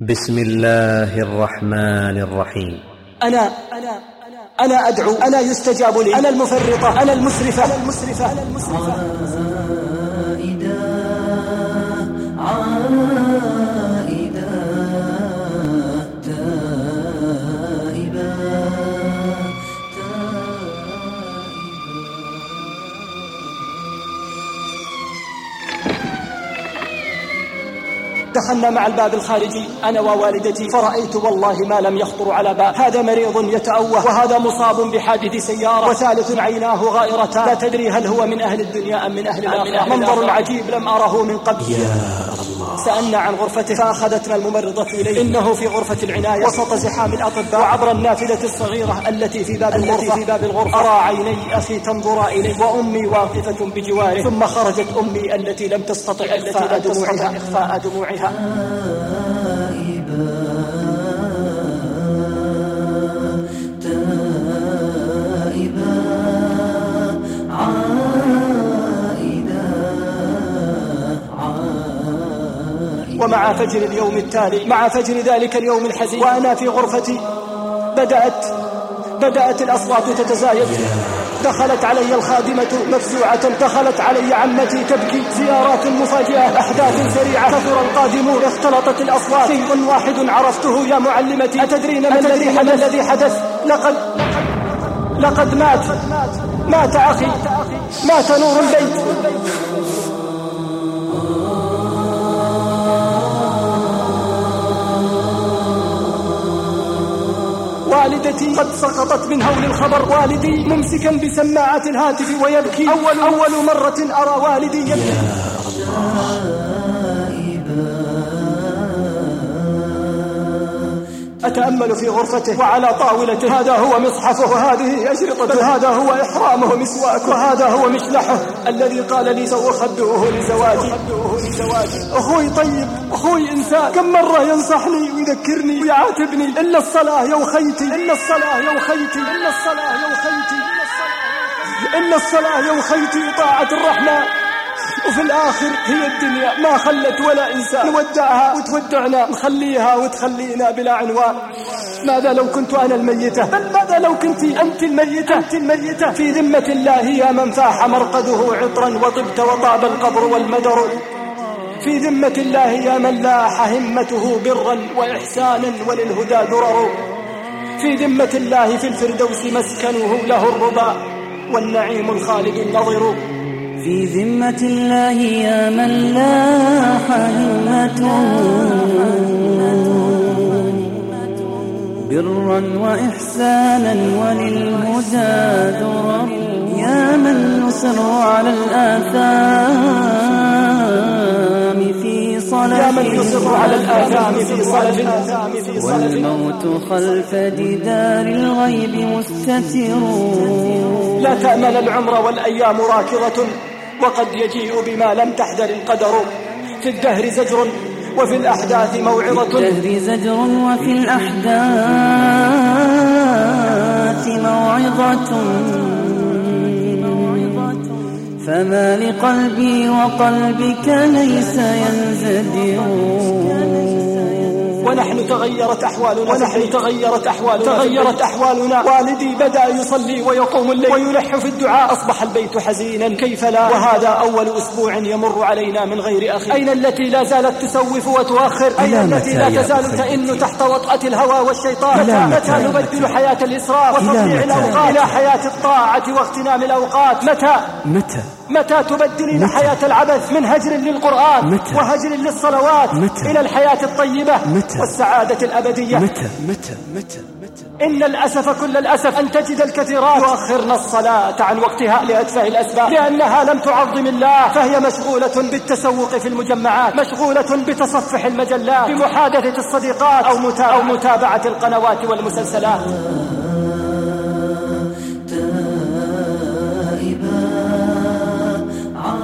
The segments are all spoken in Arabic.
بسم الله الرحمن الرحيم. أنا أنا أنا أدعو أنا يستجاب لي أنا المفرطة أنا المسرفة أنا المسرفة أنا المسرفة. عائدا دخلنا مع الباب الخارجي. أنا ووالدتي. فرأيت والله ما لم يخطر على بال هذا مريض يتأوه. وهذا مصاب بحادث سيارة. وثالث عيناه غائرتان لا تدري هل هو من أهل الدنيا أم من أهل الآخرة. منظر عجيب لم أره من قبل. يا الله. سألنا عن غرفته. فأخذتنا الممرضة إليه. إنه في غرفة العناية. وسط زحام الأطباء. وعبر النافذة الصغيرة التي في باب الغرفة. في باب الغرفة. أرى عيني أخي تنظر إلي وأمي واقفة بجواره. ثم خرجت أمي التي لم تستطع إخفاء دموعها. إخفاء دموعها. تائبا عائدا عائدا ومع فجر اليوم التالي مع فجر ذلك اليوم الحزين وأنا في غرفتي بدأت بدأت الأصوات تتزايد. دخلت علي الخادمة مفزوعة دخلت علي عمتي تبكي. زيارات مفاجئة أحداث سريعة. كثر القادمون اختلطت الأصوات. شيء واحد عرفته يا معلمتي. أتدرين ما الذي حدث؟ لقد لقد مات. مات أخي. مات نور البيت. والدتي قد سقطت من هول الخبر. والدي ممسكا بسماعة الهاتف ويبكي. أول أول مرة أرى والدي يبكي. أتأمل في غرفته وعلى طاولته. هذا هو مصحفه. وهذه أشرطته. هذا هو إحرامه مسواك وهذا هو مشلحه. الذي قال لي سأخبئه لزواجي. أخوي طيب أخوي إنسان. كم مرة ينصحني ويذكرني ويعاتبني. إلا الصلاة يا أخيتي إلا الصلاة يا أخيتي إلا الصلاة يا أخيتي إلا الصلاة يا أخيتي طاعة الرحمن. وفي الآخر هي الدنيا ما خلت ولا إنسان. نودعها وتودعنا نخليها وتخلينا بلا عنوان. ماذا لو كنت أنا الميتة؟ بل ماذا لو كنت أنت الميتة؟ أنت الميتة. في ذمة الله يا من فاح مرقده عطرا وطبت وطاب القبر والمدر. في ذمة الله يا من لاح همته برا وإحسانا وللهدى درر. في ذمة الله في الفردوس مسكنه له الرضا والنعيم الخالد النظر. في ذمة الله يا من لاح همته برا وإحسانا وللهدى درر يا من يصر على الآثام في صلاة يا من يصر على الآثام في صلب والموت خلف جدار الغيب مستتر. لا تأمل العمر والأيام راكضة. وقد يجيء بما لم تحذر القدر. في الدهر زجر وفي الأحداث موعظة. الدهر زجر وفي الأحداث موعظة. فما لقلبي وقلبك ليس ينزدر ونحن تغيرت أحوالنا. ونحن تغيرت أحوالنا. تغيرت أحوالنا. والدي بدأ يصلي ويقوم الليل. ويلح في الدعاء. أصبح البيت حزينا. كيف لا؟ وهذا أول أسبوع يمر علينا من غير أخي. أين التي لا زالت تسوف وتؤخر؟ أين التي لا تزال؟ تئن تحت وطأة الهوى والشيطان؟ متى, نبدل؟ حياة الإسراف وتضييع؟ الأوقات؟ إلى حياة الطاعة واغتنام الأوقات. متى؟ متى؟ متى تبدلين متى؟ حياة العبث من هجر للقرآن متى؟ وهجر للصلوات متى؟ إلى الحياة الطيبة متى؟ والسعادة الأبدية متى متى متى متى إن الأسف كل الأسف أن تجد الكثيرات يؤخرن الصلاة عن وقتها لأتفه الأسباب لأنها لم تعظم الله فهي مشغولة بالتسوق في المجمعات مشغولة بتصفح المجلات بمحادثة الصديقات أو, متا أو متابعة القنوات والمسلسلات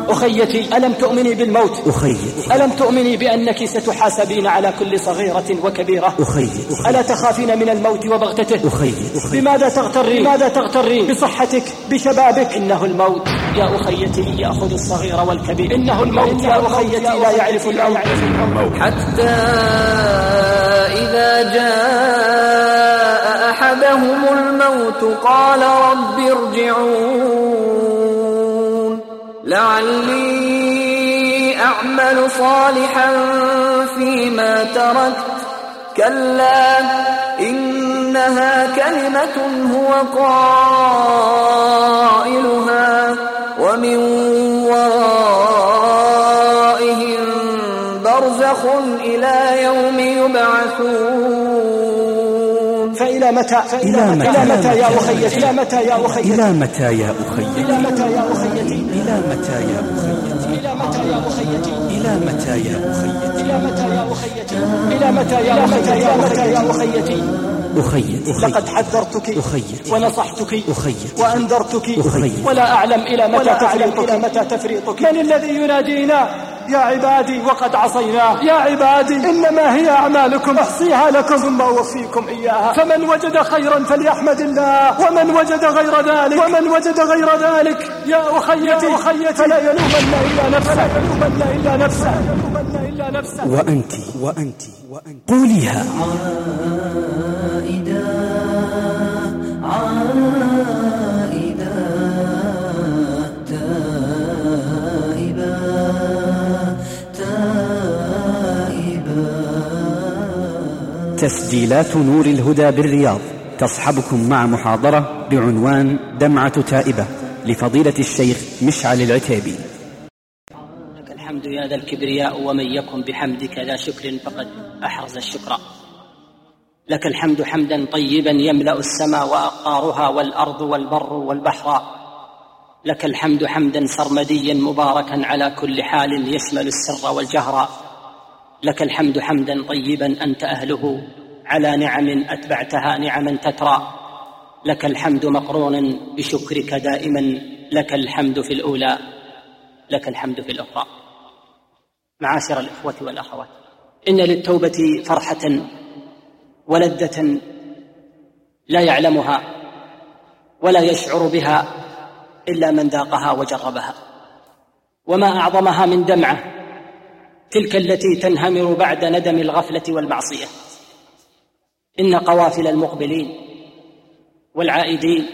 أخيتي ألم تؤمني بالموت أخيتي ألم تؤمني بأنك ستحاسبين على كل صغيرة وكبيرة أخيتي ألا تخافين من الموت وبغتته أخيتي بماذا تغترين بماذا تغترين بصحتك بشبابك إنه الموت يا أخيتي يأخذ الصغير والكبير إنه الموت يا أخيتي لا يعرف الموت حتى إذا جاء أحدهم الموت قال رب ارجعون لعلي أعمل صالحا فيما تركت. كلا إنها كلمة هو قائلها ومن ورائهم برزخ إلى يوم يبعثون. فإلى متى إلى متى؟ إلى متى يا أخيتي إلى متى يا أخيتي إلى متى يا أخي إلى متى يا أخيتي إلى متى يا أخي إلى متى يا أخيتي إلى متى يا أخي إلى متى يا أخيتي إلى متى يا أخيتي إلى متى يا أخيتي أخي لقد حذرتك أخيتي ونصحتك أخيتي وأنذرتك أخيتي ولا أعلم إلى متى تفريطك إلى متى تفريطك من الذي ينادينا يا عبادي وقد عصيناه. يا عبادي إنما هي أعمالكم. أحصيها لكم ثم أوفيكم إياها. فمن وجد خيرا فليحمد الله. ومن وجد غير ذلك ومن وجد غير ذلك. يا أخيتي أخيتي. فلا يلومن إلا نفسه. يلومن إلا نفسه. يلومن إلا نفسه. وأنت وأنت وأنت. قوليها. عائدا عائدا تسجيلات نور الهدى بالرياض. تصحبكم مع محاضرة بعنوان دمعة تائبة لفضيلة الشيخ مشعل العتيبي. الحمد يا ذا الكبرياء ومن يكن بحمدك ذا شكر فقد أحرز الشكر. لك الحمد حمدا طيبا يملأ السماء وأقطارها والأرض والبر والبحر. لك الحمد حمدا سرمديا مباركا على كل حال يشمل السر والجهر. لك الحمد حمدا طيبا أنت أهله. على نعم أتبعتها نعما تترى. لك الحمد مقرون بشكرك دائما. لك الحمد في الأولى. لك الحمد في الأخرى. معاشر الإخوة والأخوات إن للتوبة فرحة ولذة لا يعلمها ولا يشعر بها إلا من ذاقها وجربها. وما أعظمها من دمعة تلك التي تنهمر بعد ندم الغفلة والمعصية. إن قوافل المقبلين والعائدين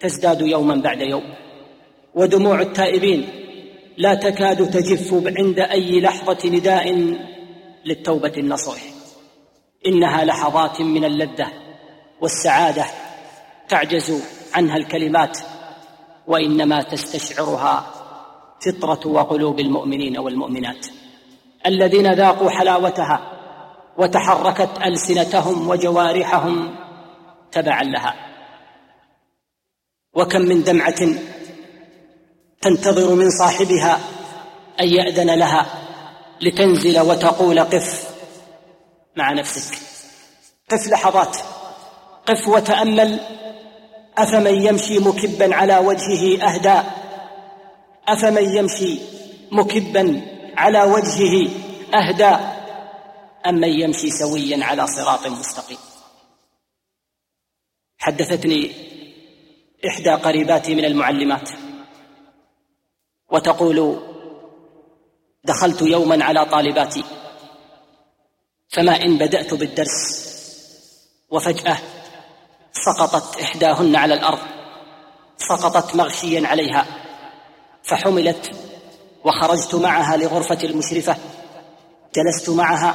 تزداد يوما بعد يوم ودموع التائبين لا تكاد تجف عند أي لحظة نداء للتوبة النصوح إنها لحظات من اللذة والسعادة تعجز عنها الكلمات وإنما تستشعرها فطرة وقلوب المؤمنين والمؤمنات. الذين ذاقوا حلاوتها وتحركت ألسنتهم وجوارحهم تبعا لها. وكم من دمعة تنتظر من صاحبها أن يأذن لها لتنزل وتقول قف مع نفسك. قف لحظات. قف وتأمل. أفمن يمشي مكبا على وجهه أهدى. أفمن يمشي مكبا على وجهه أهدى أم من يمشي سويا على صراط مستقيم. حدثتني إحدى قريباتي من المعلمات وتقول دخلت يوما على طالباتي فما إن بدأت بالدرس وفجأة سقطت إحداهن على الأرض سقطت مغشيا عليها فحملت وخرجت معها لغرفة المشرفة. جلست معها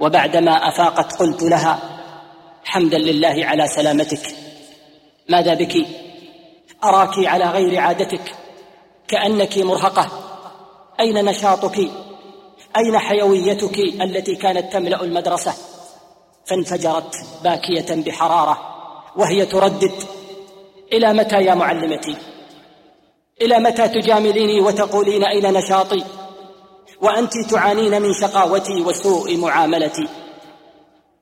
وبعدما أفاقت قلت لها حمدا لله على سلامتك. ماذا بك؟ أراك على غير عادتك كأنك مرهقة. أين نشاطك؟ أين حيويتك التي كانت تملأ المدرسة؟ فانفجرت باكية بحرارة وهي تردد إلى متى يا معلمتي؟ إلى متى تجامليني وتقولين أين نشاطي؟ وأنت تعانين من شقاوتي وسوء معاملتي.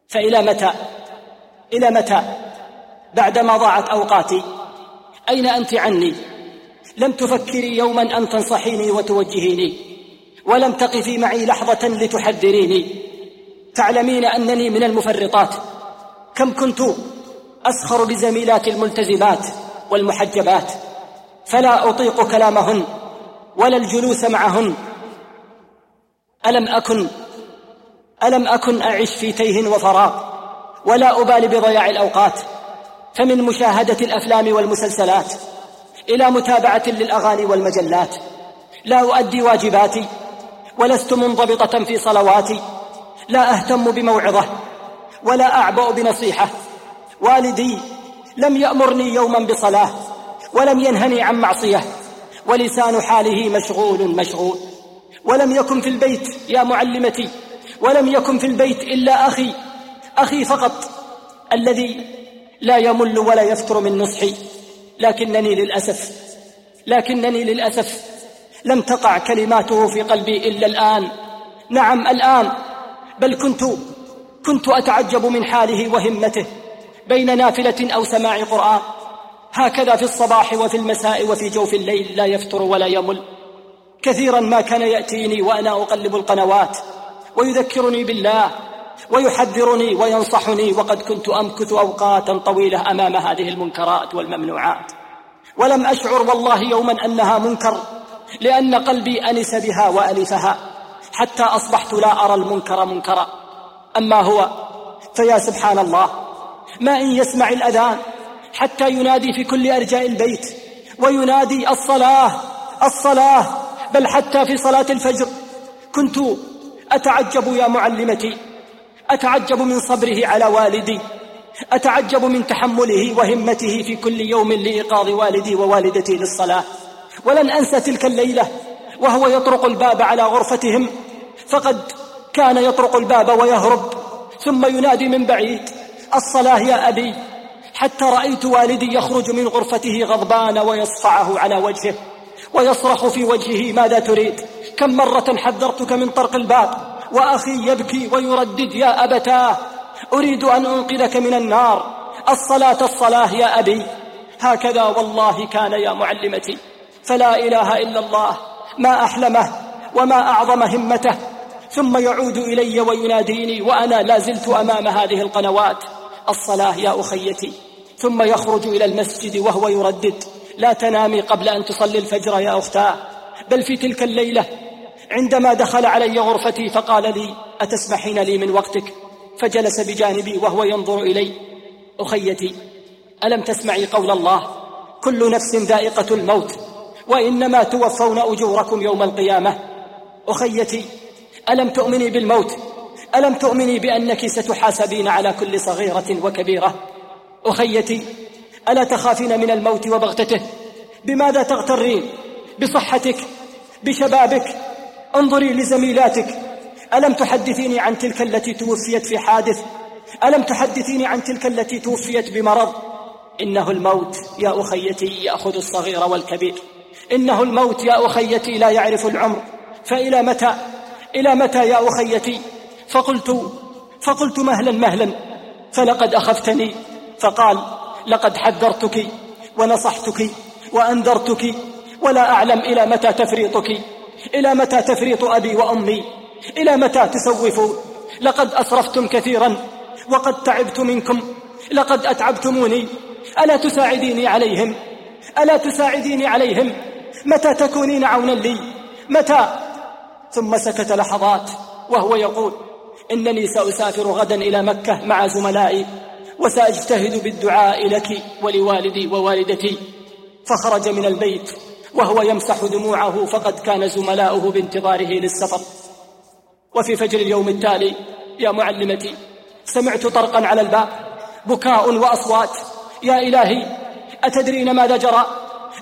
فإلى متى؟ إلى متى؟ بعدما ضاعت أوقاتي. أين أنت عني؟ لم تفكري يوما أن تنصحيني وتوجهيني. ولم تقفي معي لحظة لتحذريني. تعلمين أنني من المفرطات. كم كنت اسخر بزميلات الملتزمات والمحجبات. فلا أطيق كلامهن ولا الجلوس معهن. ألم أكن ألم أكن أعش في تيه وفراغ ولا أبالي بضياع الأوقات. فمن مشاهدة الأفلام والمسلسلات إلى متابعة للأغاني والمجلات. لا أؤدي واجباتي ولست منضبطة في صلواتي. لا أهتم بموعظة ولا أعبأ بنصيحة. والدي لم يأمرني يوما بصلاة. ولم ينهني عن معصية. ولسان حاله مشغول مشغول. ولم يكن في البيت يا معلمتي. ولم يكن في البيت إلا أخي. أخي فقط. الذي لا يمل ولا يفتر من نصحي. لكنني للأسف. لكنني للأسف. لم تقع كلماته في قلبي إلا الآن. نعم الآن. بل كنت كنت أتعجب من حاله وهمته. بين نافلة أو سماع قرآن. هكذا في الصباح وفي المساء وفي جوف الليل لا يفتر ولا يمل. كثيرا ما كان يأتيني وأنا أقلب القنوات ويذكرني بالله ويحذرني وينصحني وقد كنت أمكث أوقاتا طويلة أمام هذه المنكرات والممنوعات. ولم أشعر والله يوما أنها منكر لأن قلبي أنس بها وألفها حتى أصبحت لا أرى المنكر منكرا. أما هو فيا سبحان الله ما إن يسمع الأذان حتى ينادي في كل أرجاء البيت وينادي الصلاة الصلاة بل حتى في صلاة الفجر. كنت أتعجب يا معلمتي أتعجب من صبره على والدي أتعجب من تحمله وهمته في كل يوم لإيقاظ والدي ووالدتي للصلاة. ولن أنسى تلك الليلة وهو يطرق الباب على غرفتهم فقد كان يطرق الباب ويهرب ثم ينادي من بعيد الصلاة يا أبي. حتى رأيت والدي يخرج من غرفته غضبان ويصفعه على وجهه ويصرخ في وجهه ماذا تريد. كم مرة حذرتك من طرق الباب وأخي يبكي ويردد يا أبتاه. أريد أن أنقذك من النار. الصلاة الصلاة يا أبي. هكذا والله كان يا معلمتي. فلا إله إلا الله. ما أحلمه وما أعظم همته. ثم يعود إلي ويناديني وأنا لا زلت أمام هذه القنوات. الصلاة يا أخيتي. ثم يخرج إلى المسجد وهو يردد. لا تنامي قبل أن تصلي الفجر يا أختاه. بل في تلك الليلة عندما دخل علي غرفتي فقال لي أتسمحين لي من وقتك؟ فجلس بجانبي وهو ينظر إلي. أخيتي ألم تسمعي قول الله؟ كل نفس ذائقة الموت وإنما توفون أجوركم يوم القيامة. أخيتي ألم تؤمني بالموت؟ ألم تؤمني بأنك ستحاسبين على كل صغيرة وكبيرة؟ أخيتي ألا تخافين من الموت وبغتته؟ بماذا تغترين بصحتك؟ بشبابك؟ انظري لزميلاتك. ألم تحدثيني عن تلك التي توفيت في حادث؟ ألم تحدثيني عن تلك التي توفيت بمرض؟ إنه الموت يا أخيتي يأخذ الصغير والكبير. إنه الموت يا أخيتي لا يعرف العمر. فإلى متى؟ إلى متى يا أخيتي فقلت فقلت مهلا مهلا فلقد أخفتني فقال لقد حذرتك ونصحتك وأنذرتك ولا أعلم إلى متى تفريطك إلى متى تفريط أبي وأمي إلى متى تسوفوا لقد أسرفتم كثيرا وقد تعبت منكم لقد أتعبتموني ألا تساعديني عليهم؟ ألا تساعديني عليهم؟ متى تكونين عونا لي؟ متى؟ ثم سكت لحظات وهو يقول إنني سأسافر غدا إلى مكة مع زملائي وسأجتهد بالدعاء لك ولوالدي ووالدتي. فخرج من البيت وهو يمسح دموعه فقد كان زملاؤه بانتظاره للسفر. وفي فجر اليوم التالي يا معلمتي سمعت طرقا على الباب بكاء وأصوات. يا إلهي أتدرين ماذا جرى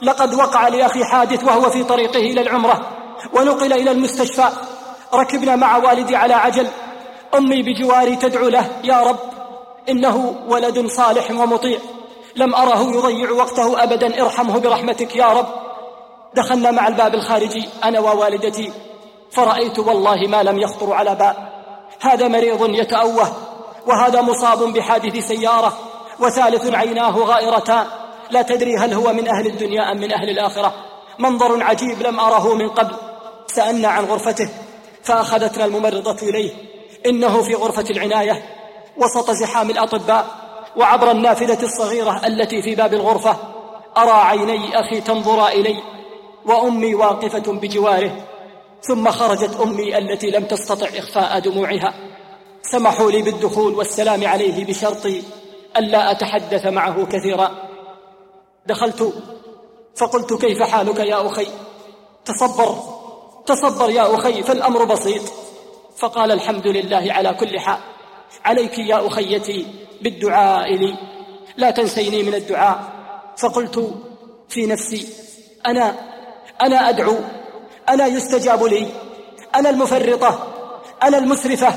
لقد وقع لأخي حادث وهو في طريقه إلى العمرة. ونقل إلى المستشفى. ركبنا مع والدي على عجل. أمي بجواري تدعو له يا رب. إنه ولد صالح ومطيع. لم أره يضيع وقته أبدا ارحمه برحمتك يا رب. دخلنا مع الباب الخارجي أنا ووالدتي. فرأيت والله ما لم يخطر على بال هذا مريض يتأوه وهذا مصاب بحادث سيارة. وثالث عيناه غائرتان لا تدري هل هو من أهل الدنيا أم من أهل الآخرة. منظر عجيب لم أره من قبل. سألنا عن غرفته فأخذتنا الممرضة إليه. إنه في غرفة العناية. وسط زحام الأطباء وعبر النافذة الصغيرة التي في باب الغرفة أرى عيني أخي تنظر إلي وأمي واقفة بجواره ثم خرجت أمي التي لم تستطع إخفاء دموعها. سمحوا لي بالدخول والسلام عليه بشرط ألا أتحدث معه كثيرا. دخلت فقلت كيف حالك يا أخي؟ تصبر تصبر يا أخي فالأمر بسيط. فقال الحمد لله على كل حال. عليك يا أخيتي بالدعاء لي. لا تنسيني من الدعاء. فقلت في نفسي أنا أنا أدعو أنا يستجاب لي أنا المفرطة أنا المسرفة.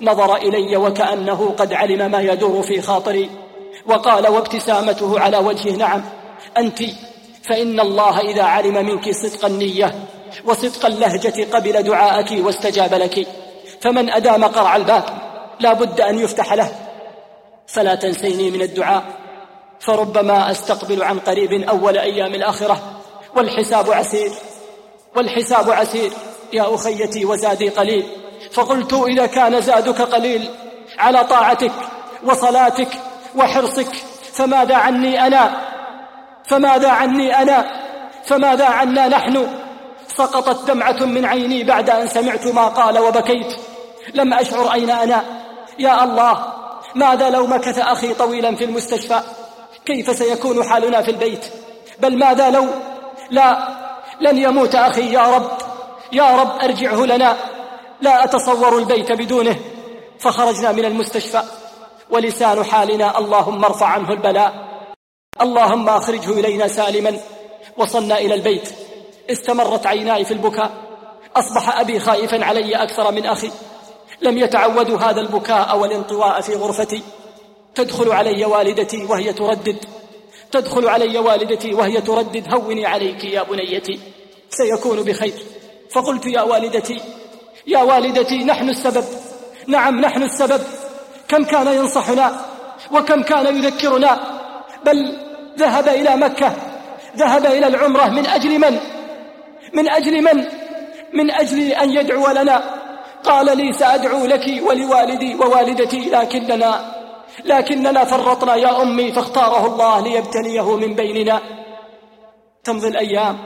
نظر إلي وكأنه قد علم ما يدور في خاطري. وقال وابتسامته على وجهه نعم أنت. فإن الله إذا علم منك صدق النية وصدق اللهجة قبل دعاءك واستجاب لك. فمن أدام قرع الباب لا بد أن يفتح له. فلا تنسيني من الدعاء. فربما أستقبل عن قريب أول أيام الآخرة. والحساب عسير. والحساب عسير. يا أخيتي وزادي قليل. فقلت إذا كان زادك قليل على طاعتك وصلاتك وحرصك فماذا عني أنا؟ فماذا عني أنا؟ فماذا عنا نحن؟ سقطت دمعة من عيني بعد أن سمعت ما قال وبكيت. لم أشعر أين أنا؟ يا الله ماذا لو مكث أخي طويلا في المستشفى؟ كيف سيكون حالنا في البيت؟ بل ماذا لو لا لن يموت أخي يا رب يا رب أرجعه لنا لا أتصور البيت بدونه. فخرجنا من المستشفى ولسان حالنا اللهم ارفع عنه البلاء. اللهم أخرجه إلينا سالما. وصلنا إلى البيت. استمرت عيناي في البكاء. أصبح أبي خائفا علي أكثر من أخي. لم يتعودوا هذا البكاء والانطواء في غرفتي. تدخل علي والدتي وهي تردد. تدخل علي والدتي وهي تردد. هوني عليك يا بنيتي. سيكون بخير. فقلت يا والدتي يا والدتي نحن السبب. نعم نحن السبب. كم كان ينصحنا وكم كان يذكرنا. بل ذهب إلى مكة. ذهب إلى العمرة. من أجل من؟ من أجل من؟ من أجل أن يدعو لنا. قال لي سأدعو لك ولوالدي ووالدتي لكننا لكننا فرطنا يا أمي فاختاره الله ليبتليه من بيننا. تمضي الأيام.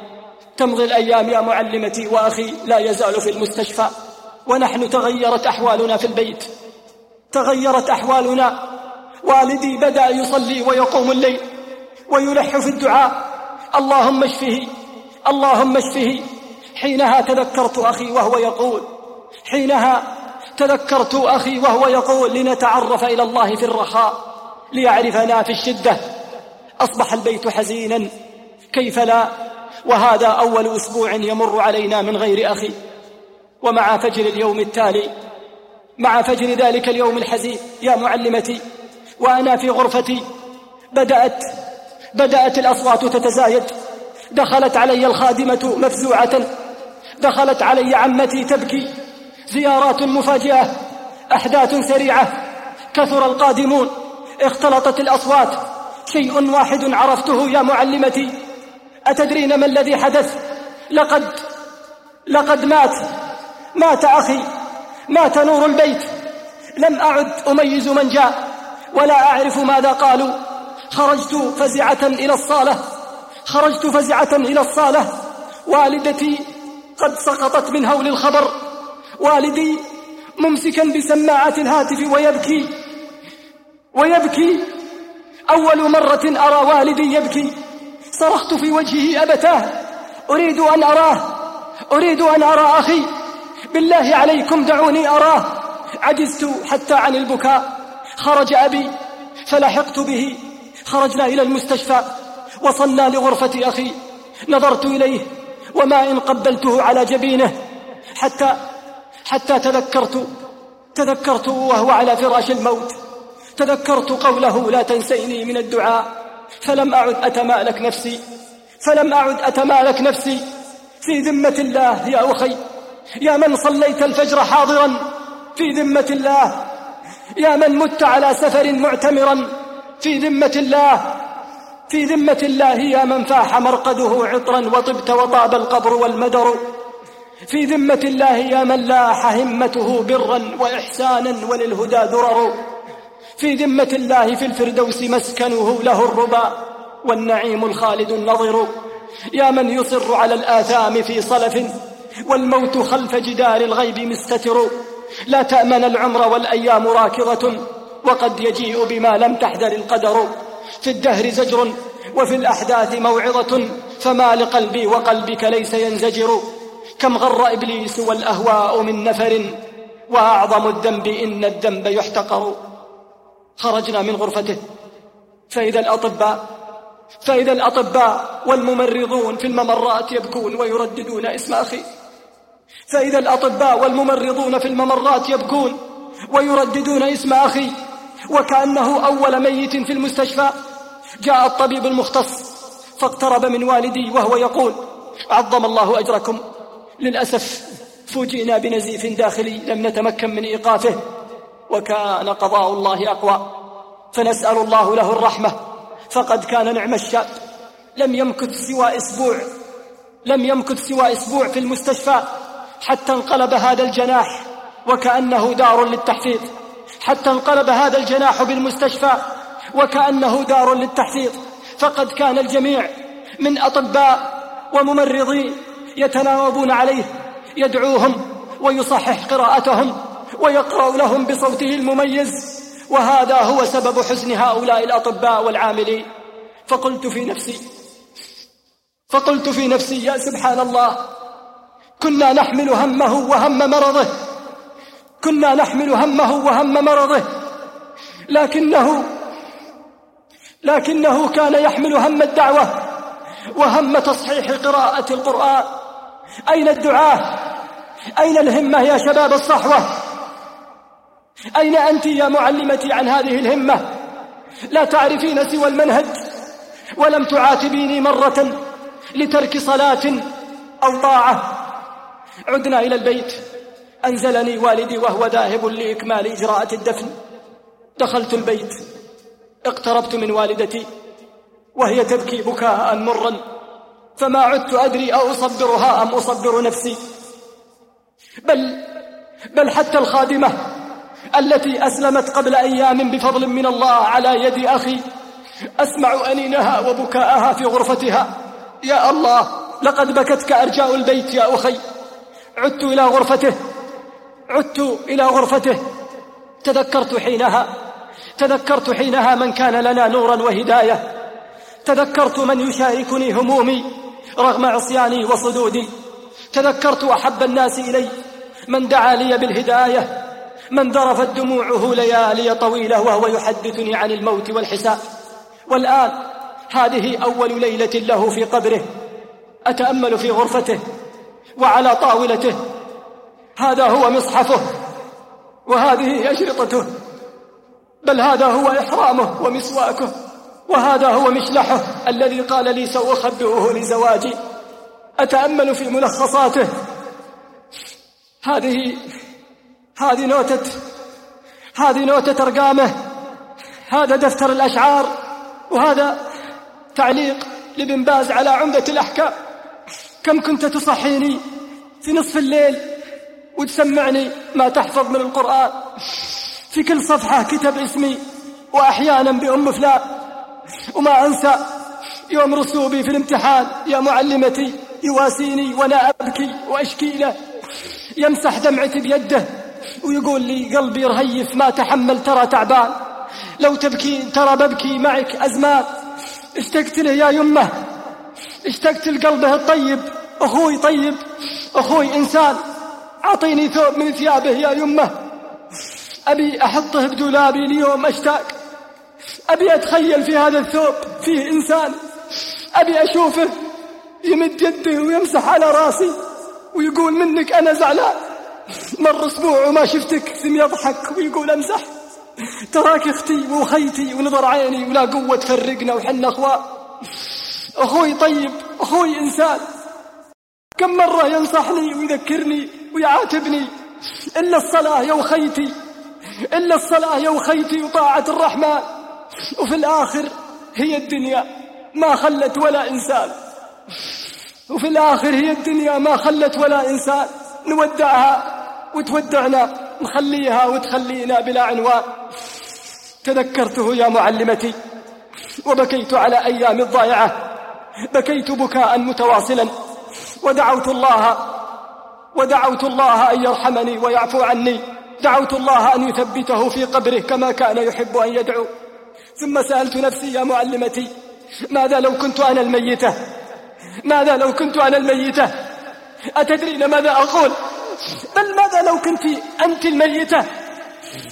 تمضي الأيام يا معلمتي وأخي لا يزال في المستشفى. ونحن تغيرت أحوالنا في البيت. تغيرت أحوالنا. والدي بدأ يصلي ويقوم الليل ويلح في الدعاء. اللهم اشفه. اللهم اشفه. حينها تذكرت أخي وهو يقول حينها تذكرت أخي وهو يقول لنتعرف إلى الله في الرخاء ليعرفنا في الشدة. أصبح البيت حزينا. كيف لا؟ وهذا أول أسبوع يمر علينا من غير أخي. ومع فجر اليوم التالي مع فجر ذلك اليوم الحزين يا معلمتي وأنا في غرفتي بدأت بدأت الأصوات تتزايد. دخلت علي الخادمة مفزوعة. دخلت علي عمتي تبكي. زيارات مفاجئة أحداث سريعة كثر القادمون اختلطت الأصوات شيء واحد عرفته يا معلمتي. أتدرين ما الذي حدث؟ لقد لقد مات مات أخي مات نور البيت. لم أعد أميز من جاء ولا أعرف ماذا قالوا. خرجت فزعة إلى الصالة خرجت فزعة إلى الصالة. والدتي قد سقطت من هول الخبر. والدي ممسكا بسماعة الهاتف ويبكي. ويبكي. أول مرة أرى والدي يبكي. صرخت في وجهه أبتاه. أريد أن أراه. أريد أن أرى أخي. بالله عليكم دعوني أراه. عجزت حتى عن البكاء. خرج أبي. فلحقت به. خرجنا إلى المستشفى. وصلنا لغرفة أخي. نظرت إليه. وما إن قبلته على جبينه. حتى حتى تذكرت تذكرت وهو على فراش الموت. تذكرت قوله لا تنسيني من الدعاء فلم أعد أتمالك نفسي فلم أعد أتمالك نفسي. في ذمة الله يا أخي يا من صليت الفجر حاضرا. في ذمة الله يا من مت على سفر معتمرا. في ذمة الله في ذمة الله يا من فاح مرقده عطرا وطبت وطاب القبر والمدر. في ذمة الله يا من لاح همته برا وإحسانا وللهدى درر. في ذمة الله في الفردوس مسكنه له الربا والنعيم الخالد النظر. يا من يصر على الآثام في صلف والموت خلف جدار الغيب مستتر. لا تأمن العمر والأيام راكضة وقد يجيء بما لم تحذر القدر. في الدهر زجر وفي الأحداث موعظة فما لقلبي وقلبك ليس ينزجر. كم غر إبليس والأهواء من نفر وأعظم الذنب إن الذنب يحتقر. خرجنا من غرفته. فإذا الأطباء فإذا الأطباء والممرضون في الممرات يبكون ويرددون اسم أخي. فإذا الأطباء والممرضون في الممرات يبكون ويرددون اسم أخي. وكأنه أول ميت في المستشفى. جاء الطبيب المختص فاقترب من والدي وهو يقول عظم الله أجركم. للأسف فوجئنا بنزيف داخلي لم نتمكن من إيقافه وكان قضاء الله أقوى. فنسأل الله له الرحمة. فقد كان نعم الشاب لم يمكث سوى أسبوع. لم يمكث سوى أسبوع في المستشفى حتى انقلب هذا الجناح وكأنه دار للتحفيظ. حتى انقلب هذا الجناح بالمستشفى وكأنه دار للتحفيظ. فقد كان الجميع من أطباء وممرضين يتناوبون عليه يدعوهم ويصحح قراءتهم ويقرأ لهم بصوته المميز. وهذا هو سبب حزن هؤلاء الأطباء والعاملين. فقلت في نفسي فقلت في نفسي يا سبحان الله كنا نحمل همه وهم مرضه. كنا نحمل همه وهم مرضه. لكنه لكنه كان يحمل هم الدعوة وهم تصحيح قراءة القرآن. أين الدعاة أين الهمة يا شباب الصحوة؟ أين أنت يا معلمتي عن هذه الهمة؟ لا تعرفين سوى المنهج ولم تعاتبيني مرة لترك صلاة أو طاعة. عدنا إلى البيت. أنزلني والدي وهو ذاهب لإكمال إجراءات الدفن. دخلت البيت. اقتربت من والدتي وهي تبكي بكاء مرا. فما عدت أدري أصبرها أم أصبر نفسي. بل بل حتى الخادمة التي أسلمت قبل أيام بفضل من الله على يد أخي أسمع أنينها وبكاءها في غرفتها. يا الله لقد بكت كأرجاء البيت يا أخي. عدت إلى غرفته عدت إلى غرفته. تذكرت حينها تذكرت حينها من كان لنا نورا وهداية. تذكرت من يشاركني همومي. رغم عصياني وصدودي تذكرت أحب الناس إلي من دعا لي بالهداية من ذرفت دموعه ليالي طويلة وهو يحدثني عن الموت والحساب. والآن هذه أول ليلة له في قبره أتأمل في غرفته وعلى طاولته. هذا هو مصحفه وهذه أشرطته بل هذا هو إحرامه ومسواكه. وهذا هو مشلحه الذي قال لي سأخبئه لزواجي. أتأمل في ملخصاته. هذه هذه نوتة هذه نوتة أرقامه. هذا دفتر الأشعار. وهذا تعليق لابن باز على عمدة الأحكام. كم كنت تصحيني في نصف الليل وتسمعني ما تحفظ من القرآن. في كل صفحة كتب اسمي وأحيانا بأم فلان. وما أنسى يوم رسوبي في الامتحان يا معلمتي يواسيني وأنا أبكي وأشكي له. يمسح دمعتي بيده ويقول لي قلبي رهيف ما تحمل ترى تعبان. لو تبكي ترى ببكي معك أزمان. اشتقت له يا يمه اشتقت لقلبه الطيب. أخوي طيب أخوي إنسان. أعطيني ثوب من ثيابه يا يمه. أبي أحطه بدولابي اليوم أشتاق أبي أتخيل في هذا الثوب فيه إنسان. أبي أشوفه يمد يده ويمسح على راسي ويقول منك أنا زعلان. مر أسبوع وما شفتك ثم يضحك ويقول أمزح. تراك أختي وخيتي ونظر عيني ولا قوة تفرقنا وحنا أخوان. أخوي طيب أخوي إنسان. كم مرة ينصحني ويذكرني ويعاتبني. إلا الصلاة يا وخيتي إلا الصلاة يا وخيتي وطاعة الرحمن. وفي الآخر هي الدنيا ما خلت ولا إنسان. وفي الآخر هي الدنيا ما خلت ولا إنسان. نودعها وتودعنا نخليها وتخلينا بلا عنوان. تذكرته يا معلمتي وبكيت على أيام الضائعة. بكيت بكاء متواصلا. ودعوت الله ودعوت الله أن يرحمني ويعفو عني. دعوت الله أن يثبته في قبره كما كان يحب أن يدعو. ثم سألت نفسي يا معلمتي ماذا لو كنت أنا الميتة؟ ماذا لو كنت أنا الميتة؟ أتدرين ماذا أقول؟ بل ماذا لو كنت أنت الميتة؟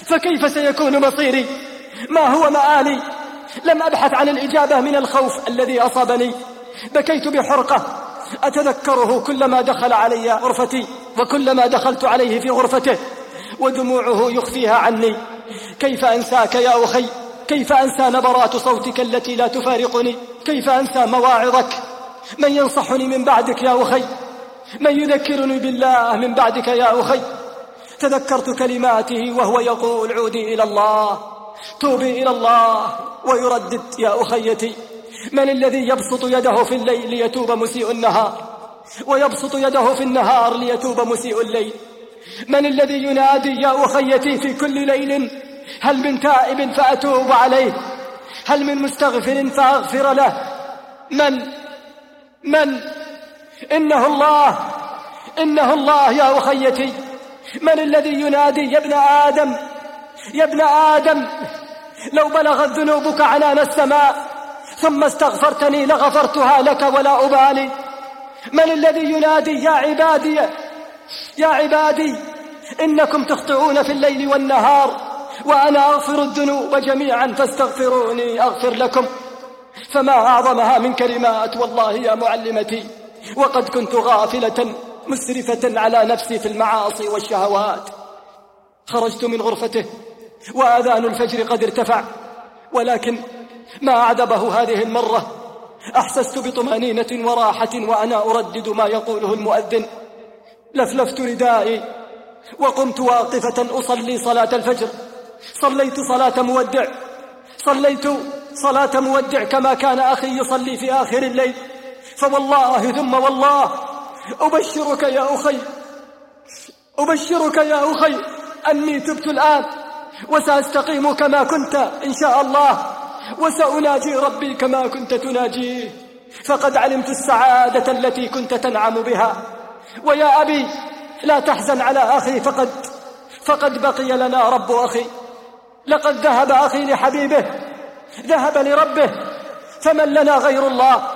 فكيف سيكون مصيري؟ ما هو مآلي؟ لم أبحث عن الإجابة من الخوف الذي أصابني. بكيت بحرقة. أتذكره كلما دخل علي غرفتي وكلما دخلت عليه في غرفته ودموعه يخفيها عني. كيف أنساك يا أخي؟ كيف أنسى نبرات صوتك التي لا تفارقني؟ كيف أنسى مواعظك؟ من ينصحني من بعدك يا أخي؟ من يذكرني بالله من بعدك يا أخي؟ تذكرت كلماته وهو يقول عودي إلى الله توبي إلى الله ويردد يا أخيتي. من الذي يبسط يده في الليل ليتوب مسيء النهار؟ ويبسط يده في النهار ليتوب مسيء الليل. من الذي ينادي يا أخيتي في كل ليل؟ هل من تائب فأتوب عليه؟ هل من مستغفر فأغفر له؟ من؟ من؟ إنه الله إنه الله يا أخيتي من الذي ينادي يا ابن آدم؟ يا ابن آدم لو بلغت ذنوبك عنان السماء ثم استغفرتني لغفرتها لك ولا أبالي. من الذي ينادي يا عبادي؟ يا عبادي إنكم تخطئون في الليل والنهار. وأنا أغفر الذنوب جميعا فاستغفروني أغفر لكم. فما أعظمها من كلمات والله يا معلمتي وقد كنت غافلة مسرفة على نفسي في المعاصي والشهوات. خرجت من غرفته وآذان الفجر قد ارتفع ولكن ما أعذبه هذه المرة. أحسست بطمأنينة وراحة وأنا أردد ما يقوله المؤذن. لفلفت ردائي وقمت واقفة أصلي صلاة الفجر. صليت صلاة مودع. صليت صلاة مودع كما كان أخي يصلي في آخر الليل. فوالله ثم والله أبشرك يا أخي أبشرك يا أخي أني تبت الآن وسأستقيم كما كنت إن شاء الله وسأناجي ربي كما كنت تناجيه فقد علمت السعادة التي كنت تنعم بها. ويا أبي لا تحزن على أخي فقد فقد بقي لنا رب أخي. لقد ذهب أخي لحبيبه ذهب لربه فمن لنا غير الله؟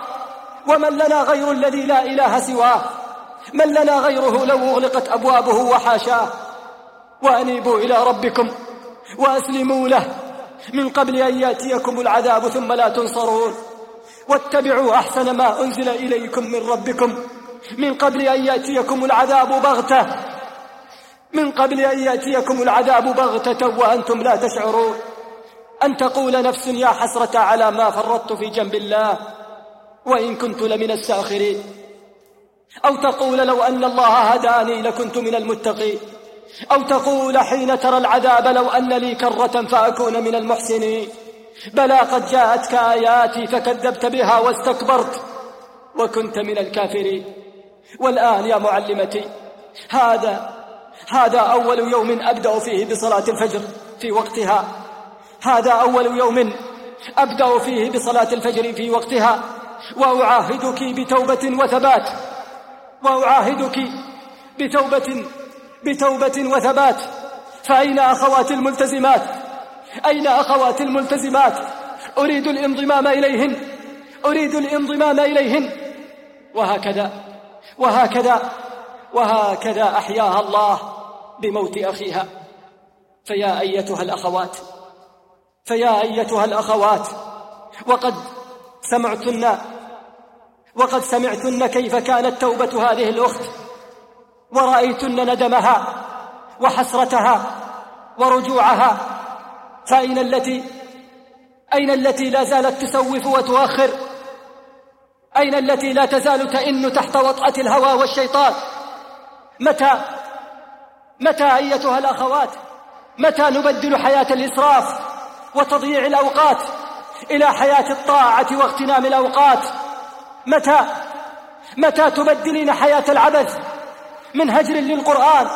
ومن لنا غير الذي لا إله سواه؟ من لنا غيره لو أغلقت أبوابه وحاشاه؟ وأنيبوا إلى ربكم وأسلموا له من قبل أن يأتيكم العذاب ثم لا تنصرون. واتبعوا أحسن ما أنزل إليكم من ربكم من قبل أن يأتيكم العذاب بغتة. من قبل أن يأتيكم العذاب بغتة وأنتم لا تشعرون. أن تقول نفس يا حسرة على ما فرطت في جنب الله وإن كنت لمن الساخرين. أو تقول لو أن الله هداني لكنت من المتقين. أو تقول حين ترى العذاب لو أن لي كرة فأكون من المحسنين. بلى قد جاءتك آياتي فكذبت بها واستكبرت وكنت من الكافرين. والآن يا معلمتي هذا هذا أول يوم أبدأ فيه بصلاة الفجر في وقتها. هذا أول يوم أبدأ فيه بصلاة الفجر في وقتها. وأعاهدك بتوبة وثبات. وأعاهدك بتوبة بتوبة وثبات. فأين أخواتي الملتزمات؟ أين أخواتي الملتزمات؟ أريد الانضمام إليهن. أريد الانضمام إليهن. وهكذا وهكذا. وهكذا أحياها الله بموت أخيها. فيا أيتها الأخوات فيا أيتها الأخوات وقد سمعتن وقد سمعتن كيف كانت توبة هذه الأخت ورأيتن ندمها وحسرتها ورجوعها فأين التي أين التي لا زالت تسوف وتؤخر؟ أين التي لا تزال تئن تحت وطأة الهوى والشيطان؟ متى؟ متى أيتها الأخوات؟ متى نبدل حياة الإسراف وتضييع الأوقات إلى حياة الطاعة واغتنام الأوقات؟ متى؟ متى تبدلين حياة العبث من هجر للقرآن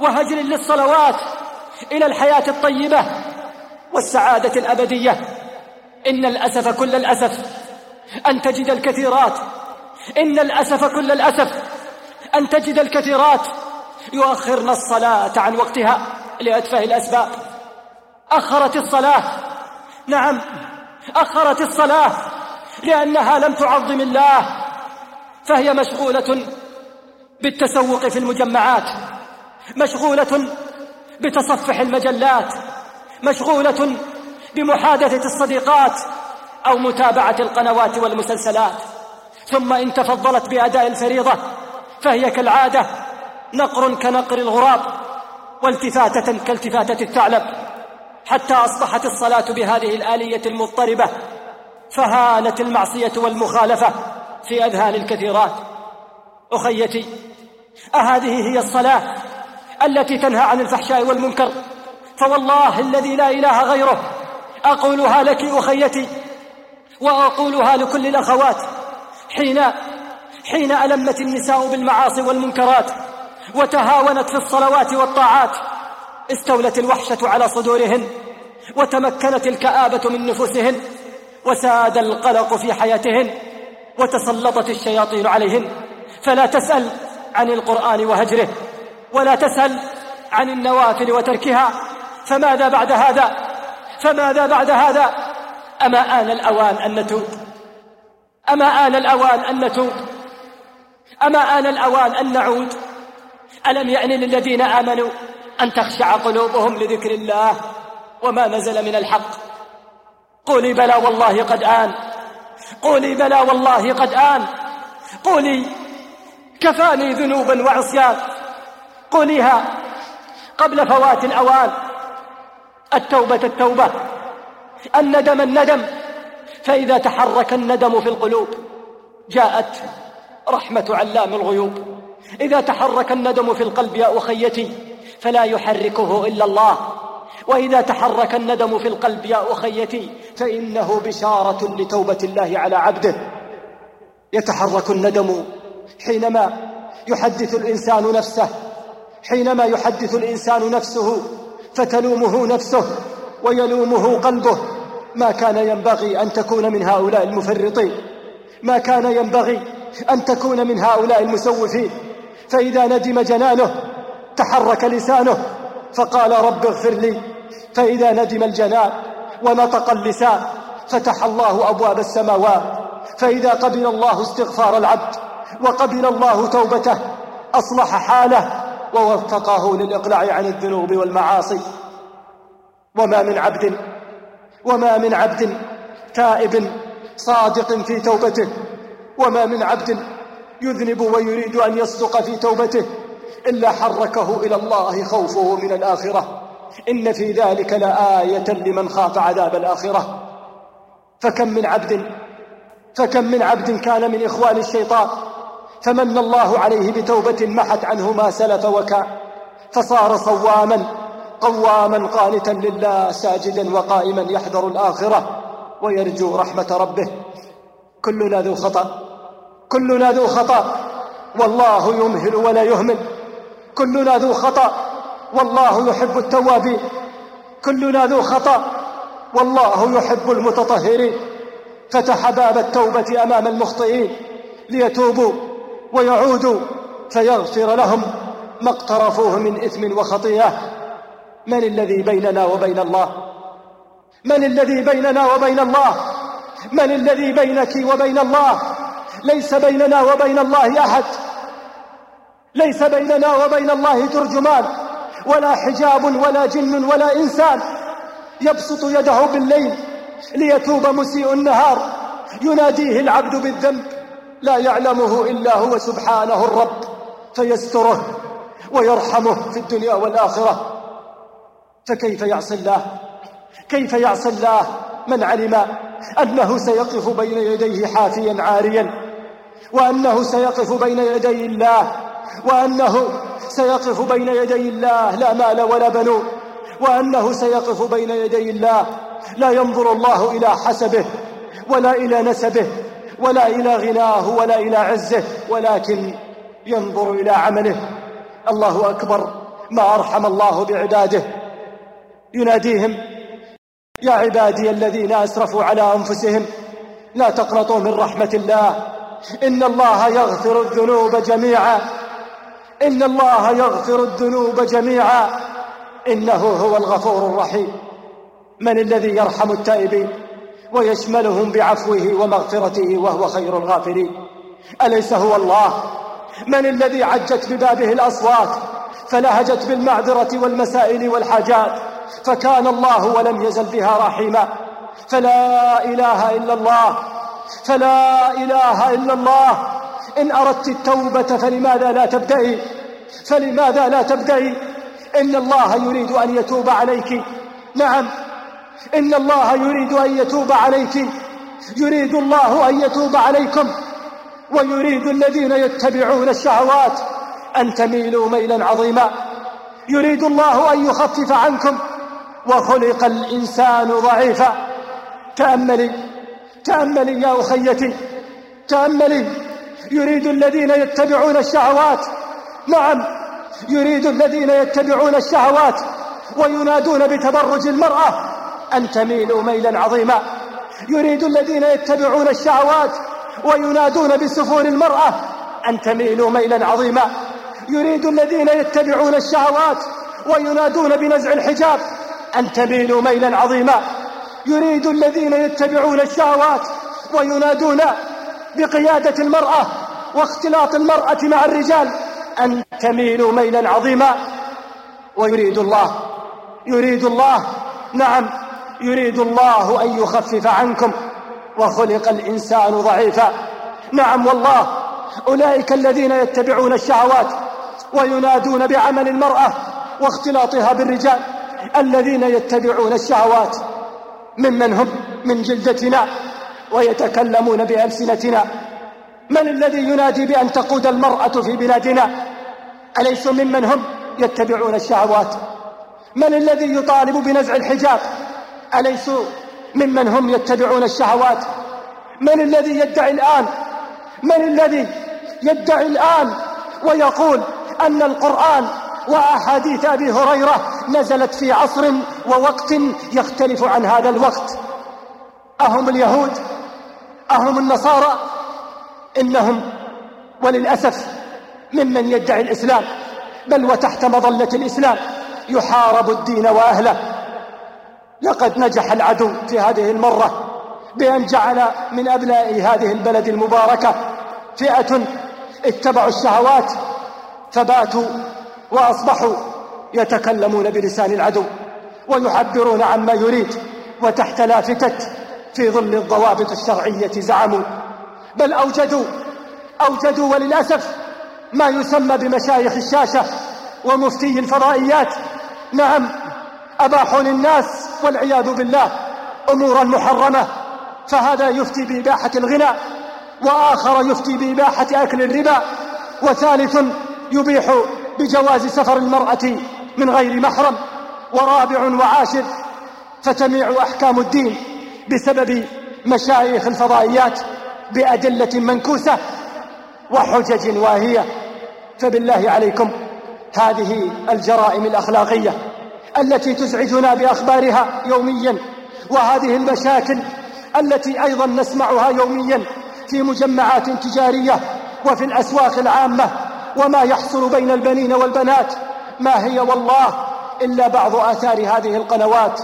وهجر للصلوات إلى الحياة الطيبة والسعادة الأبدية؟ إن الأسف كل الأسف. أن تجد الكثيرات. إن الأسف كل الأسف. أن تجد الكثيرات يؤخرن الصلاة عن وقتها لأتفه الأسباب. أخرت الصلاة. نعم أخرت الصلاة لأنها لم تعظم الله فهي مشغولة بالتسوق في المجمعات مشغولة بتصفح المجلات مشغولة بمحادثة الصديقات أو متابعة القنوات والمسلسلات. ثم إن تفضلت بأداء الفريضة فهي كالعادة نقر كنقر الغراب والتفاتة كالتفاتة الثعلب. حتى أصبحت الصلاة بهذه الآلية المضطربة فهانت المعصية والمخالفة في أذهان الكثيرات. أخيتي أهذه هي الصلاة التي تنهى عن الفحشاء والمنكر. فوالله الذي لا إله غيره أقولها لك أخيتي وأقولها لكل الأخوات حين حين ألمت النساء بالمعاصي والمنكرات وتهاونت في الصلوات والطاعات استولت الوحشة على صدورهن وتمكنت الكآبة من نفوسهن وساد القلق في حياتهن وتسلطت الشياطين عليهن. فلا تسأل عن القرآن وهجره ولا تسأل عن النوافل وتركها. فماذا بعد هذا؟ فماذا بعد هذا؟ أما آن الأوان أن نتوب. أما آن الأوان أن نتوب. أما آن الأوان أن نعود ألم يأن للذين آمنوا أن تخشع قلوبهم لذكر الله وما نزل من الحق؟ قولي بلى والله قد آن. قولي بلى والله قد آن. قولي كفاني ذنوبا وعصيان. قوليها قبل فوات الأوان. التوبة التوبة. الندم الندم. فإذا تحرك الندم في القلوب جاءت رحمة علام الغيوب. إذا تحرك الندم في القلب يا أخيتي فلا يحركه إلا الله. وإذا تحرك الندم في القلب يا أخيتي فإنه بشارة لتوبة الله على عبده. يتحرك الندم حينما يحدث الإنسان نفسه حينما يحدث الإنسان نفسه فتلومه نفسه ويلومه قلبه. ما كان ينبغي أن تكون من هؤلاء المفرطين. ما كان ينبغي أن تكون من هؤلاء المسوفين. فإذا ندم جنانه تحرك لسانه فقال رب اغفر لي. فإذا ندم الجنان ونطق اللسان فتح الله أبواب السماوات. فإذا قبل الله استغفار العبد وقبل الله توبته أصلح حاله ووفقه للإقلاع عن الذنوب والمعاصي. وما من عبد وما من عبد تائب صادق في توبته. وما من عبد يذنب ويريد أن يصدق في توبته إلا حركه إلى الله خوفه من الآخرة. إن في ذلك لآية لمن خاف عذاب الآخرة. فكم من عبد فكم من عبد كان من إخوان الشيطان فمن الله عليه بتوبة محت عنه ما سلف وكان فصار صواما قواما قانتا لله ساجدا وقائما يحذر الآخرة ويرجو رحمة ربه. كلنا ذو خطأ. كلنا ذو خطأ والله يمهل ولا يهمل. كلنا ذو خطأ والله يحب التوابين. كلنا ذو خطأ والله يحب المتطهرين. فتح باب التوبة أمام المخطئين ليتوبوا ويعودوا فيغفر لهم ما اقترفوه من إثم وخطيئة. من الذي بيننا وبين الله؟ من الذي بيننا وبين الله؟ من الذي بينك وبين الله؟ ليس بيننا وبين الله أحد. ليس بيننا وبين الله ترجمان. ولا حجاب ولا جن ولا إنسان. يبسط يده بالليل ليتوب مسيء النهار. يناديه العبد بالذنب. لا يعلمه إلا هو سبحانه الرب. فيستره ويرحمه في الدنيا والآخرة. فكيف يعصي الله؟ كيف يعصي الله؟ من علم أنه سيقف بين يديه حافيا عاريا. وأنه سيقف بين يدي الله وأنه سيقف بين يدي الله لا مال ولا بنون. وأنه سيقف بين يدي الله لا ينظر الله إلى حسبه ولا إلى نسبه ولا إلى غناه ولا إلى عزه ولكن ينظر إلى عمله. الله أكبر ما أرحم الله بعباده. يناديهم يا عبادي الذين أسرفوا على أنفسهم لا تقنطوا من رحمة الله إن الله يغفر الذنوب جميعا. إن الله يغفر الذنوب جميعا. إنه هو الغفور الرحيم. من الذي يرحم التائبين ويشملهم بعفوه ومغفرته وهو خير الغافرين أليس هو الله؟ من الذي عجت ببابه الأصوات فلهجت بالمعذرة والمسائل والحاجات فكان الله ولم يزل بها رحيما. فلا إله إلا الله. فلا إله إلا الله. إن أردت التوبة فلماذا لا تبدأي؟ فلماذا لا تبدأي؟ إن الله يريد أن يتوب عليك. نعم. إن الله يريد أن يتوب عليك. يريد الله أن يتوب عليكم. ويريد الذين يتبعون الشهوات أن تميلوا ميلا عظيما. يريد الله أن يخفف عنكم. وخلق الإنسان ضعيفا. تأملي تأملي يا أخيتي تأملي. يريد الذين يتبعون الشهوات. نعم يريد الذين يتبعون الشهوات وينادون بتبرج المرأة. أن تميلوا ميلا عظيما. يريد الذين يتبعون الشهوات وينادون بسفور المرأة. أن تميلوا ميلا عظيما. يريد الذين يتبعون الشهوات وينادون بنزع الحجاب. أن تميلوا ميلا عظيما. يريد الذين يتبعون الشهوات وينادون بقيادة المرأة واختلاط المرأة مع الرجال أن تميلوا ميلا عظيما. ويريد الله يريد الله نعم يريد الله أن يخفف عنكم وخلق الإنسان ضعيفا. نعم والله أولئك الذين يتبعون الشهوات وينادون بعمل المرأة واختلاطها بالرجال الذين يتبعون الشهوات. ممن هم من جلدتنا ويتكلمون بألسنتنا. من الذي ينادي بأن تقود المرأة في بلادنا؟ أليسوا ممن هم يتبعون الشهوات؟ من الذي يطالب بنزع الحجاب؟ أليسوا ممن هم يتبعون الشهوات؟ من الذي يدعي الآن؟ من الذي يدعي الآن ويقول أن القرآن وأحاديث أبي هريرة نزلت في عصر ووقت يختلف عن هذا الوقت. أهم اليهود أهم النصارى إنهم وللأسف ممن يدعي الإسلام بل وتحت مظلة الإسلام يحارب الدين وأهله. لقد نجح العدو في هذه المرة بأن جعل من أبناء هذه البلد المباركة فئة اتبعوا الشهوات فباتوا وأصبحوا يتكلمون بلسان العدو. ويعبرون عما يريد وتحت لافتة في ظل الضوابط الشرعية زعموا. بل أوجدوا أوجدوا وللأسف ما يسمى بمشايخ الشاشة ومفتي الفضائيات. نعم أباحوا للناس والعياذ بالله أمورا محرمة فهذا يفتي بإباحة الغنى وآخر يفتي بإباحة أكل الربا وثالث يبيح بجواز سفر المرأة من غير محرم. ورابع وعاشر فتميع أحكام الدين بسبب مشايخ الفضائيات بأدلة منكوسة وحجج واهية. فبالله عليكم هذه الجرائم الأخلاقية التي تزعجنا بأخبارها يوميا وهذه المشاكل التي أيضا نسمعها يوميا في مجمعات تجارية وفي الأسواق العامة. وما يحصل بين البنين والبنات ما هي والله إلا بعض آثار هذه القنوات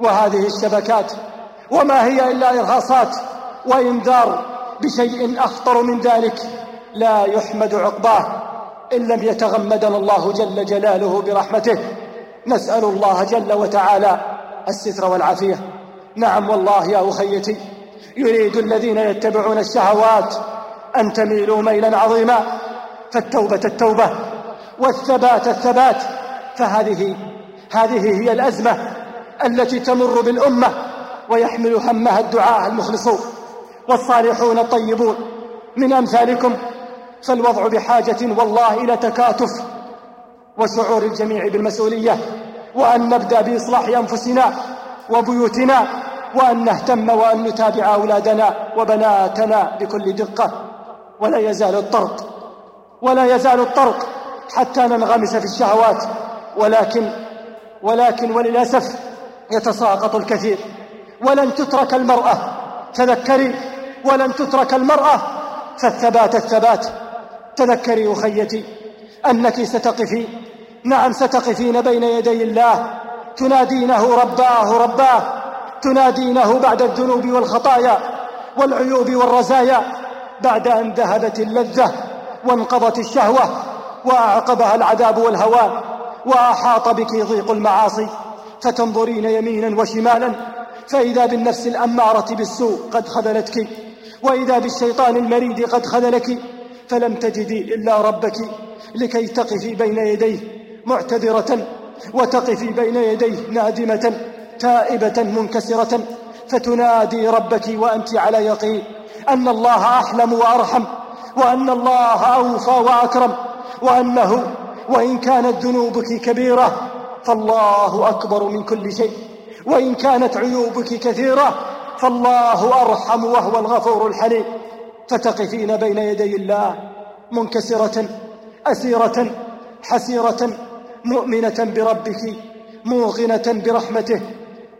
وهذه الشبكات وما هي إلا إرهاصات وإنذار بشيء أخطر من ذلك لا يحمد عقباه إن لم يتغمدنا الله جل جلاله برحمته. نسأل الله جل وتعالى الستر والعافية. نعم والله يا أخيتي يريد الذين يتبعون الشهوات أن تميلوا ميلا عظيما فالتوبة التوبة والثبات الثبات. فهذه هذه هي الأزمة التي تمر بالأمة ويحمل همها الدعاء المخلصون والصالحون الطيبون. من أمثالكم فالوضع بحاجة والله إلى تكاتف وشعور الجميع بالمسؤولية وأن نبدأ بإصلاح أنفسنا وبيوتنا وأن نهتم وأن نتابع أولادنا وبناتنا بكل دقة. ولا يزال الطرق ولا يزال الطرق حتى ننغمس في الشهوات ولكن ولكن وللأسف يتساقط الكثير. ولن تترك المرأة تذكري ولن تترك المرأة فالثبات الثبات. تذكري أخيتي أنك ستقفي. نعم ستقفين بين يدي الله. تنادينه رباه رباه. تنادينه بعد الذنوب والخطايا والعيوب والرزايا. بعد أن ذهبت اللذة وانقضت الشهوة وأعقبها العذاب والهوان. وأحاط بك ضيق المعاصي فتنظرين يمينا وشمالا فإذا بالنفس الأمارة بالسوء قد خذلتك وإذا بالشيطان المريد قد خذلك فلم تجدي إلا ربك لكي تقفي بين يديه معتذرة وتقفي بين يديه نادمة تائبة منكسرة فتنادي ربك وأنت على يقين أن الله أحلم وأرحم وأن الله أوفى وأكرم وأنه وإن كانت ذنوبك كبيرة فالله أكبر من كل شيء. وإن كانت عيوبك كثيرة فالله أرحم وهو الغفور الحليم. فتقفين بين يدي الله منكسرة أسيرة حسيرة مؤمنة بربك موقنة برحمته.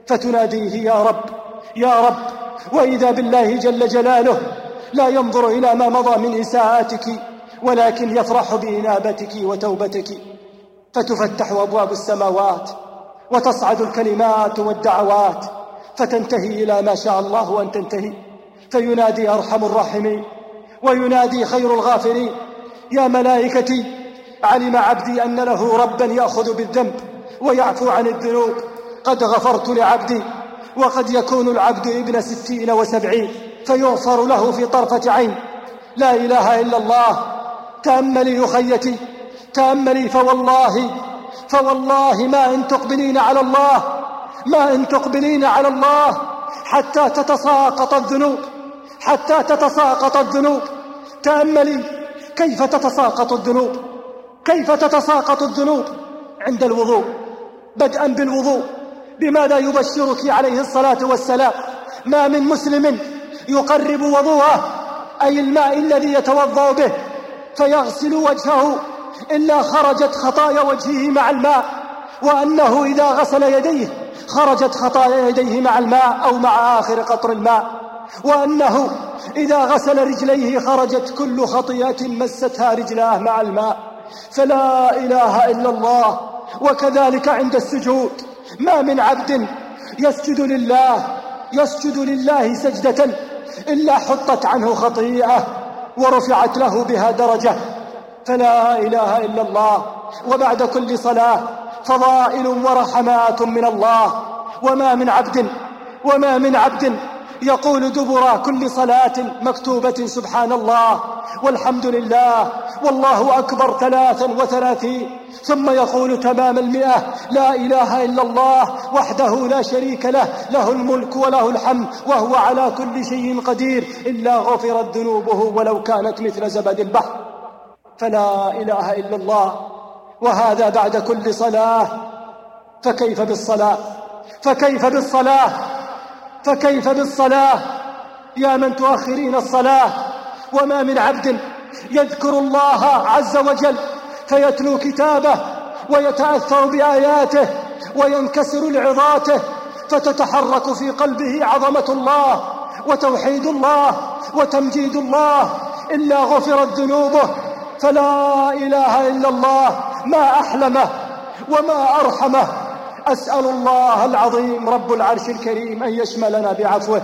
فتناديه يا رب يا رب وإذا بالله جل جلاله لا ينظر إلى ما مضى من إساءاتك ولكن يفرح بإنابتك وتوبتك فتفتح أبواب السماوات وتصعد الكلمات والدعوات فتنتهي إلى ما شاء الله أن تنتهي. فينادي أرحم الراحمين وينادي خير الغافرين. يا ملائكتي علم عبدي أن له ربا يأخذ بالذنب ويعفو عن الذنوب. قد غفرت لعبدي وقد يكون العبد ابن ستين وسبعين فيغفر له في طرفة عين. لا إله إلا الله تأملي يخيتي تأملي فوالله فوالله ما إن تقبلين على الله ما إن تقبلين على الله حتى تتساقط الذنوب حتى تتساقط الذنوب. تأملي كيف تتساقط الذنوب؟ كيف تتساقط الذنوب؟ عند الوضوء بدءا بالوضوء. بماذا يبشرك عليه الصلاة والسلام؟ ما من مسلم يقرب وضوءه أي الماء الذي يتوضأ به فيغسل وجهه إلا خرجت خطايا وجهه مع الماء وأنه إذا غسل يديه خرجت خطايا يديه مع الماء أو مع آخر قطر الماء وأنه إذا غسل رجليه خرجت كل خطيئة مستها رجلاه مع الماء فلا إله إلا الله وكذلك عند السجود ما من عبد يسجد لله يسجد لله سجدة إلا حطت عنه خطيئة. ورفعت له بها درجة. فلا إله إلا الله وبعد كل صلاة فضائل ورحمات من الله. وما من عبد وما من عبد يقول دبر كل صلاة مكتوبة سبحان الله والحمد لله والله أكبر ثلاثا وثلاثين. ثم يقول تمام المئة لا إله إلا الله وحده لا شريك له له الملك وله الحمد وهو على كل شيء قدير. إلا غفرت ذنوبه ولو كانت مثل زبد البحر. فلا إله إلا الله وهذا بعد كل صلاة. فكيف بالصلاة؟ فكيف بالصلاة؟ فكيف بالصلاة؟ يا من تؤخرين الصلاة وما من عبد يذكر الله عز وجل فيتلو كتابه ويتأثر بآياته وينكسر لعظاته فتتحرك في قلبه عظمة الله وتوحيد الله وتمجيد الله إلا غفرت ذنوبه فلا إله إلا الله ما أحلمه وما أرحمه. أسأل الله العظيم رب العرش الكريم أن يشملنا بعفوه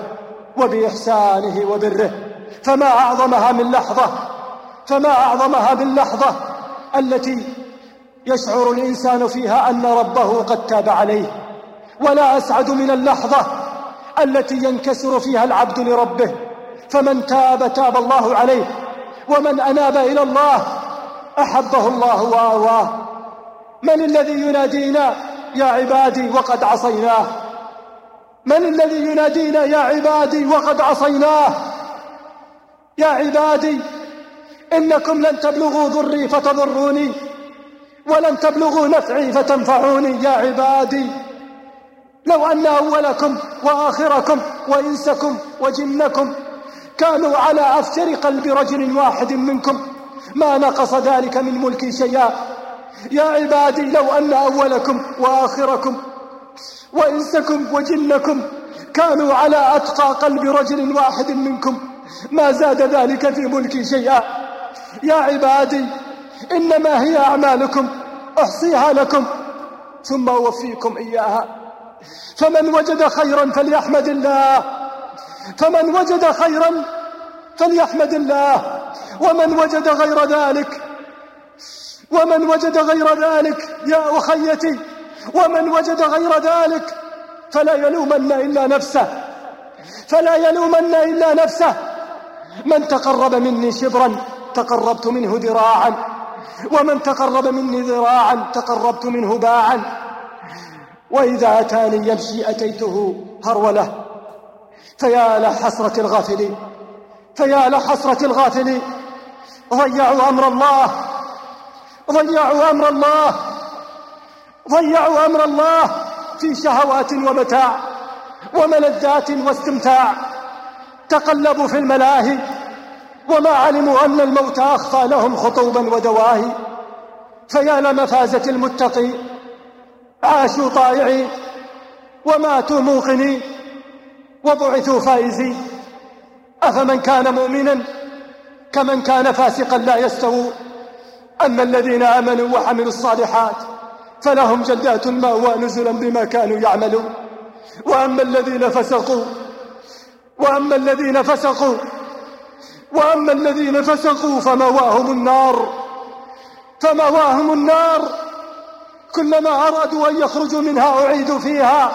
وبإحسانه وبره. فما أعظمها من لحظة فما أعظمها من لحظة التي يشعر الإنسان فيها أن ربه قد تاب عليه. ولا أسعد من اللحظة التي ينكسر فيها العبد لربه. فمن تاب تاب الله عليه. ومن أناب إلى الله أحبه الله وآواه. من الذي ينادينا يا عبادي وقد عصيناه. من الذي ينادينا يا عبادي وقد عصيناه؟ يا عبادي إنكم لن تبلغوا ضري فتضروني ولن تبلغوا نفعي فتنفعوني. يا عبادي لو أن أولكم وآخركم وإنسكم وجنكم كانوا على أفجر قلب رجل واحد منكم ما نقص ذلك من ملكي شيئا. يا عبادي لو أن أولكم وآخركم وإنسكم وجنكم كانوا على أتقى قلب رجل واحد منكم ما زاد ذلك في ملكي شيئا. يا عبادي إنما هي أعمالكم أحصيها لكم ثم أوفيكم إياها. فمن وجد خيرا فليحمد الله. فمن وجد خيرا فليحمد الله. ومن وجد غير ذلك ومن وجد غير ذلك يا أخيتي ومن وجد غير ذلك فلا يلومن إلا نفسه فلا يلومن إلا نفسه. من تقرب مني شبرا تقربت منه ذراعا ومن تقرب مني ذراعا تقربت منه باعا. وإذا أتاني يمشي أتيته هرولة. فيا لحسرة الغافلين فيا لحسرة الغافلين ضيعوا أمر الله. ضيعوا أمر الله. ضيعوا أمر الله في شهوات ومتاع وملذات واستمتاع. تقلبوا في الملاهي وما علموا أن الموت أخفى لهم خطوبا ودواهي. فيا لمفازة المتقين عاشوا طائعين وماتوا موقنين وبعثوا فائزين أفمن كان مؤمنا كمن كان فاسقا لا يستوون أما الذين آمنوا وعملوا الصالحات فلهم جنات المأوى نزلا بما كانوا يعملون. وأما الذين فسقوا وأما الذين فسقوا وأما الذين فسقوا فمواهم النار فمواهم النار. كلما أرادوا أن يخرجوا منها أعيدوا فيها.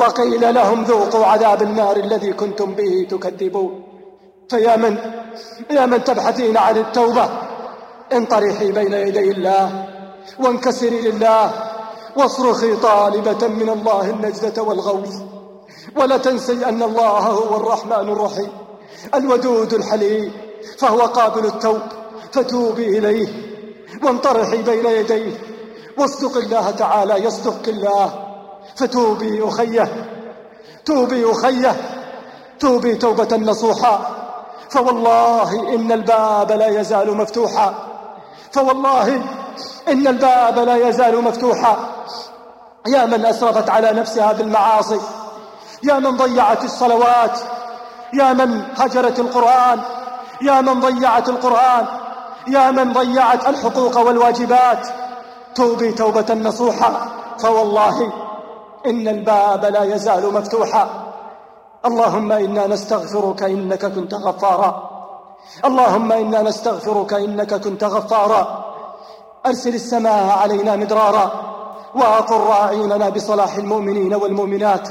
وقيل لهم ذوقوا عذاب النار الذي كنتم به تكذبون. فيا من يا من تبحثين عن التوبة؟ انطرحي بين يدي الله وانكسري لله واصرخي طالبة من الله النجدة والغوث ولا تنسي أن الله هو الرحمن الرحيم الودود الحليم فهو قابل التوب فتوبي إليه. وانطرحي بين يديه واصدق الله تعالى يصدق الله. فتوبي أخيه توبي أخيه توبي توبة نصوحا. فوالله إن الباب لا يزال مفتوحا. فوالله إن الباب لا يزال مفتوحا. يا من أسرفت على نفسها بالمعاصي يا من ضيعت الصلوات يا من هجرت القرآن يا من ضيعت القرآن يا من ضيعت الحقوق والواجبات. توبي توبة نصوحا فوالله إن الباب لا يزال مفتوحا. اللهم إنا نستغفرك إنك كنت غفارا. اللهم إنا نستغفرك إنك كنت غفارا. أرسل السماء علينا مدرارا وأقر أعيننا بصلاح المؤمنين والمؤمنات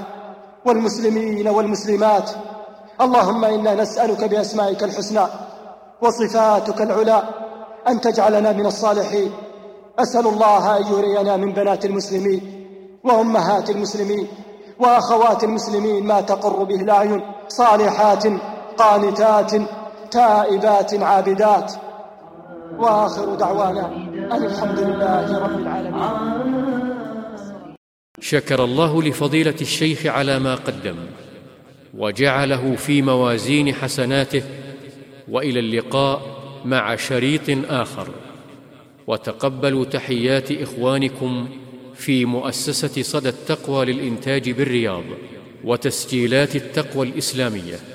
والمسلمين والمسلمات. اللهم إنا نسألك بأسمائك الحسنى وصفاتك العلى أن تجعلنا من الصالحين. أسأل الله أن يرينا من بنات المسلمين وأمهات المسلمين وأخوات المسلمين ما تقر به الأعين. صالحات قانتات تائبات عابدات. وآخر دعوانا أن الحمد لله رب العالمين. شكر الله لفضيلة الشيخ على ما قدم وجعله في موازين حسناته وإلى اللقاء مع شريط آخر. وتقبلوا تحيات إخوانكم في مؤسسة صدى التقوى للإنتاج بالرياض وتسجيلات التقوى الإسلامية.